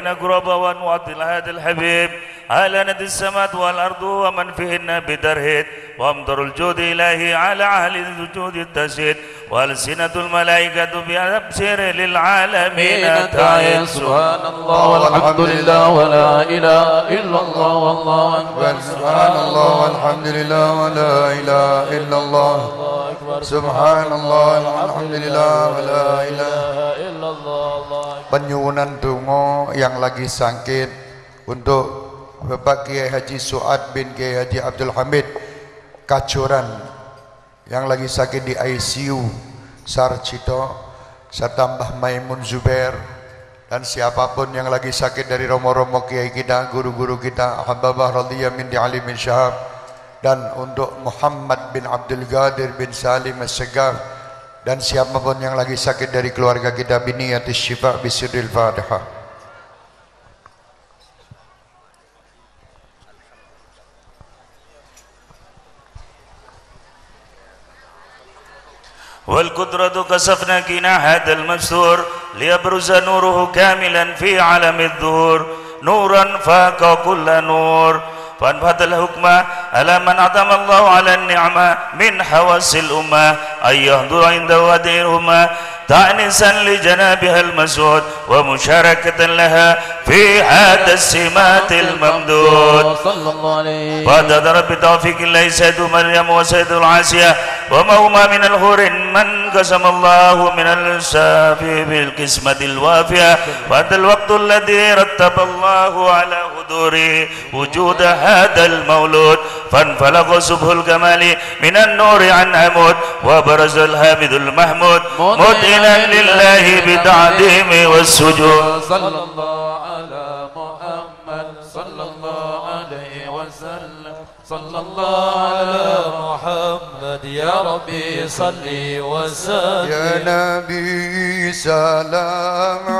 فإن قرب ونعطل هذا الحبيب. هالنت السماء والأرض ومن فيهن بدرهد وامطر الجود إلهي على أهل الجود التسيد والسنة الملائكة بأبشر للعالمين تعيد. سبحان الله والحمد لله ولا إله إلا الله والله أكبر. سبحان الله والحمد لله ولا إله إلا الله. سبحان الله والحمد لله ولا إله إلا الله الله penyuwunan dungo yang lagi sakit untuk Bapak Kiai Haji Suad bin Kiai Haji Abdul Hamid Kacuran yang lagi sakit di ICU Sarcito serta Mbah Maimun Zubair dan siapapun yang lagi sakit dari romo-romo kiai kita, guru-guru kita, Hababah radhiyallahu min Ali bin Syahab dan untuk Muhammad bin Abdul Qadir bin Salim As-Segaf dan siapapun yang lagi sakit dari keluarga kita biniyatis syifa bisirril Fatihah. والقدرة كسفنا كنا هذا المستور ليبرز نوره كاملا في عالم الظهور نورا فاق كل نور فانفت الحكم على من أعظم الله على النعمة من حواس الأمة. أن يحضر عند وديرهما تأنسا لجنابها المسعود ومشاركة لها في هذا السمات الممدود. صلى الله عليه فاتدر بتوفيق الله سيد مريم وسيد العاسية ومهما من الهور من قسم الله من السافي بالقسمة الوافية وهذا الوقت الذي رتب الله على حضوره وجود هذا المولود فانفلق سبه الكمال من النور عن عمود وبرز الحامد المحمود مدئنا لله بالتعظيم والسجود صلى الله على محمد صلى الله عليه وسلم. صلى الله على محمد. يا ربي صل وسلم. يا نبي سلام